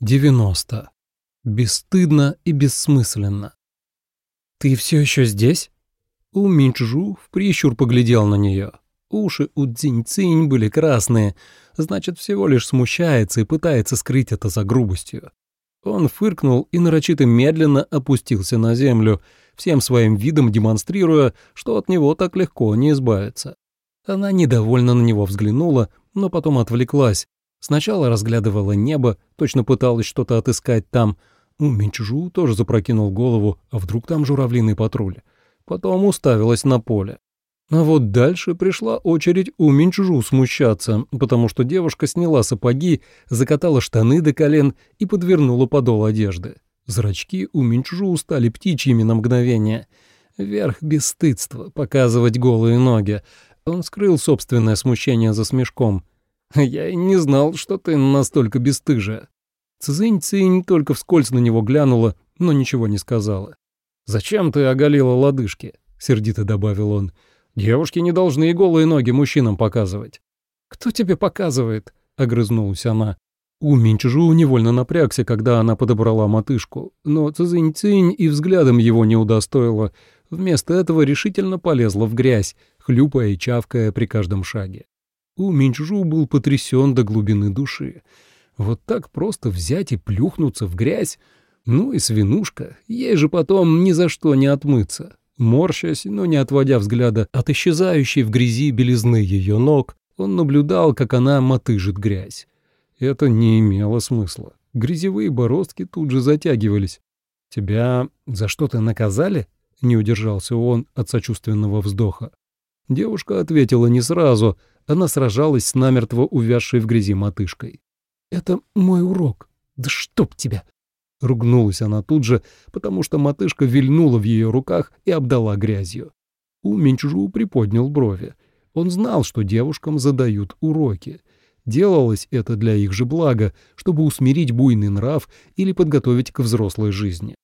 90. Бесстыдно и бессмысленно. «Ты все еще здесь?» У Минчжу в прищур поглядел на нее. Уши у Цзинь-Цинь были красные, значит, всего лишь смущается и пытается скрыть это за грубостью. Он фыркнул и нарочито медленно опустился на землю, всем своим видом демонстрируя, что от него так легко не избавиться. Она недовольно на него взглянула, но потом отвлеклась, Сначала разглядывала небо, точно пыталась что-то отыскать там. У Минчжу тоже запрокинул голову, а вдруг там журавлиный патруль. Потом уставилась на поле. А вот дальше пришла очередь у Минчжу смущаться, потому что девушка сняла сапоги, закатала штаны до колен и подвернула подол одежды. Зрачки у Минчжу стали птичьими на мгновение. Верх бесстыдства, показывать голые ноги. Он скрыл собственное смущение за смешком — Я и не знал, что ты настолько бесстыжая. Цзинь-цинь только вскользь на него глянула, но ничего не сказала. «Зачем ты оголила лодыжки?» — сердито добавил он. «Девушки не должны голые ноги мужчинам показывать». «Кто тебе показывает?» — огрызнулась она. У Минчжу невольно напрягся, когда она подобрала мотышку, но Цзинь-цинь и взглядом его не удостоила. Вместо этого решительно полезла в грязь, хлюпая и чавкая при каждом шаге. У Минчжу был потрясен до глубины души. Вот так просто взять и плюхнуться в грязь? Ну и свинушка, ей же потом ни за что не отмыться. Морщась, но не отводя взгляда от исчезающей в грязи белизны ее ног, он наблюдал, как она мотыжит грязь. Это не имело смысла. Грязевые бороздки тут же затягивались. «Тебя за что-то наказали?» — не удержался он от сочувственного вздоха. Девушка ответила не сразу, она сражалась с намертво увязшей в грязи мотышкой. «Это мой урок. Да чтоб тебя!» Ругнулась она тут же, потому что мотышка вильнула в ее руках и обдала грязью. У Минчжу приподнял брови. Он знал, что девушкам задают уроки. Делалось это для их же блага, чтобы усмирить буйный нрав или подготовить к взрослой жизни.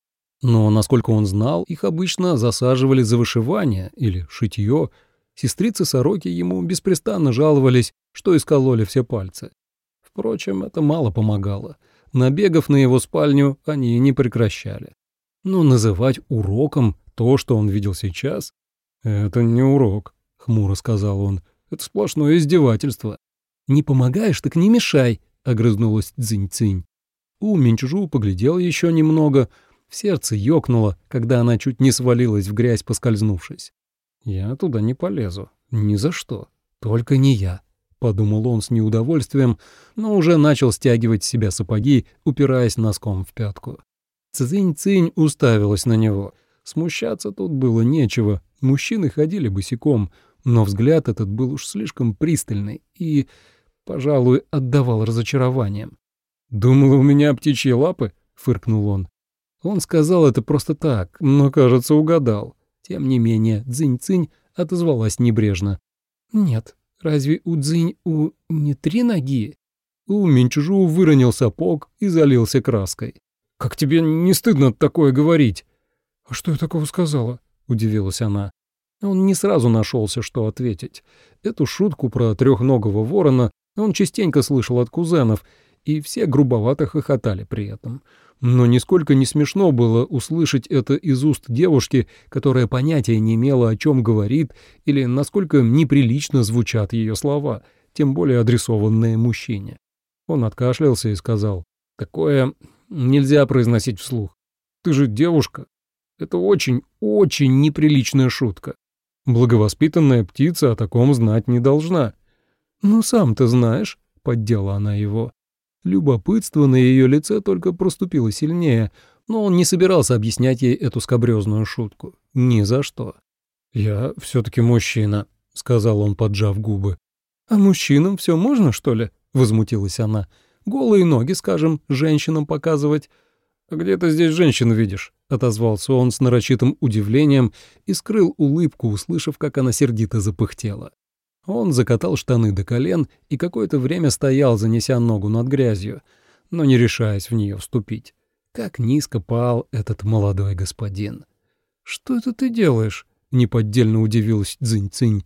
Но, насколько он знал, их обычно засаживали за вышивание или шитье, Сестрицы-сороки ему беспрестанно жаловались, что искололи все пальцы. Впрочем, это мало помогало. Набегав на его спальню, они не прекращали. Но называть уроком то, что он видел сейчас, это не урок, хмуро сказал он. Это сплошное издевательство. Не помогаешь, так не мешай, огрызнулась Цзинь-Цинь. У Минчжу поглядел еще немного, в сердце ёкнуло, когда она чуть не свалилась в грязь, поскользнувшись. «Я туда не полезу. Ни за что. Только не я», — подумал он с неудовольствием, но уже начал стягивать с себя сапоги, упираясь носком в пятку. Цзинь-цинь уставилась на него. Смущаться тут было нечего. Мужчины ходили босиком, но взгляд этот был уж слишком пристальный и, пожалуй, отдавал разочарованием. «Думала, у меня птичьи лапы?» — фыркнул он. Он сказал это просто так, но, кажется, угадал. Тем не менее, Цзинь-Цинь отозвалась небрежно. «Нет, разве у Цзинь у не три ноги?» У Минчжу выронил сапог и залился краской. «Как тебе не стыдно такое говорить?» «А что я такого сказала?» — удивилась она. Он не сразу нашелся, что ответить. Эту шутку про трехногого ворона он частенько слышал от кузенов, и все грубовато хохотали при этом. Но нисколько не смешно было услышать это из уст девушки, которая понятия не имела, о чем говорит, или насколько неприлично звучат ее слова, тем более адресованные мужчине. Он откашлялся и сказал, «Такое нельзя произносить вслух. Ты же девушка. Это очень, очень неприличная шутка. Благовоспитанная птица о таком знать не должна». «Ну, сам ты знаешь», — поддела она его. Любопытство на ее лице только проступило сильнее, но он не собирался объяснять ей эту скобрезную шутку. Ни за что. «Я все-таки мужчина», — сказал он, поджав губы. «А мужчинам все можно, что ли?» — возмутилась она. «Голые ноги, скажем, женщинам показывать». «А где ты здесь женщин видишь?» — отозвался он с нарочитым удивлением и скрыл улыбку, услышав, как она сердито запыхтела. Он закатал штаны до колен и какое-то время стоял, занеся ногу над грязью, но не решаясь в нее вступить. Как низко пал этот молодой господин. «Что это ты делаешь?» — неподдельно удивилась Цзинь-Цинь.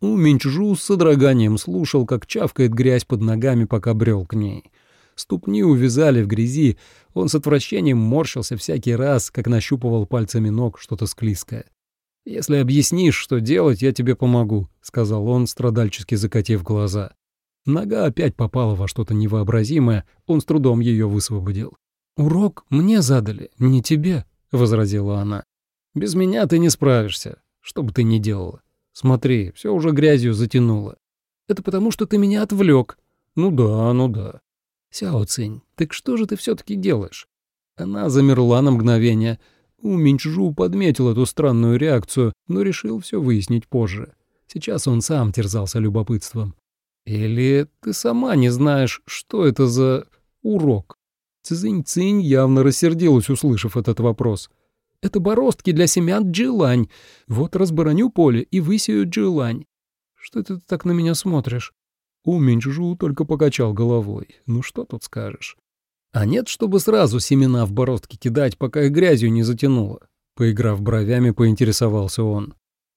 У Минчжу с содроганием слушал, как чавкает грязь под ногами, пока брел к ней. Ступни увязали в грязи, он с отвращением морщился всякий раз, как нащупывал пальцами ног что-то склизкое. «Если объяснишь, что делать, я тебе помогу», — сказал он, страдальчески закатив глаза. Нога опять попала во что-то невообразимое, он с трудом ее высвободил. «Урок мне задали, не тебе», — возразила она. «Без меня ты не справишься, что бы ты ни делала. Смотри, все уже грязью затянуло. Это потому, что ты меня отвлек. Ну да, ну да. Сяо Цинь, так что же ты все-таки делаешь? Она замерла на мгновение. У Минчжу подметил эту странную реакцию, но решил все выяснить позже. Сейчас он сам терзался любопытством. Или ты сама не знаешь, что это за урок? Цзинь-цинь явно рассердилась, услышав этот вопрос. «Это бороздки для семян джилань. Вот разбороню поле и высею джилань. Что ты так на меня смотришь?» У Минчжу только покачал головой. «Ну что тут скажешь?» «А нет, чтобы сразу семена в бороздки кидать, пока их грязью не затянуло?» Поиграв бровями, поинтересовался он.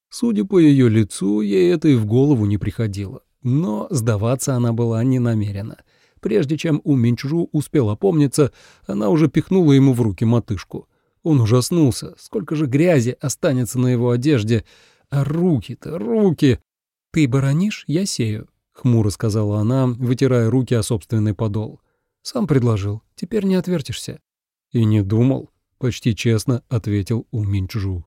Судя по ее лицу, ей это и в голову не приходило. Но сдаваться она была не намерена. Прежде чем у Минчжу успел опомниться, она уже пихнула ему в руки мотышку. Он ужаснулся. Сколько же грязи останется на его одежде. А руки-то, руки! «Ты баронишь, я сею», — хмуро сказала она, вытирая руки о собственный подол. «Сам предложил, теперь не отвертишься». «И не думал», — почти честно ответил У Минчжу.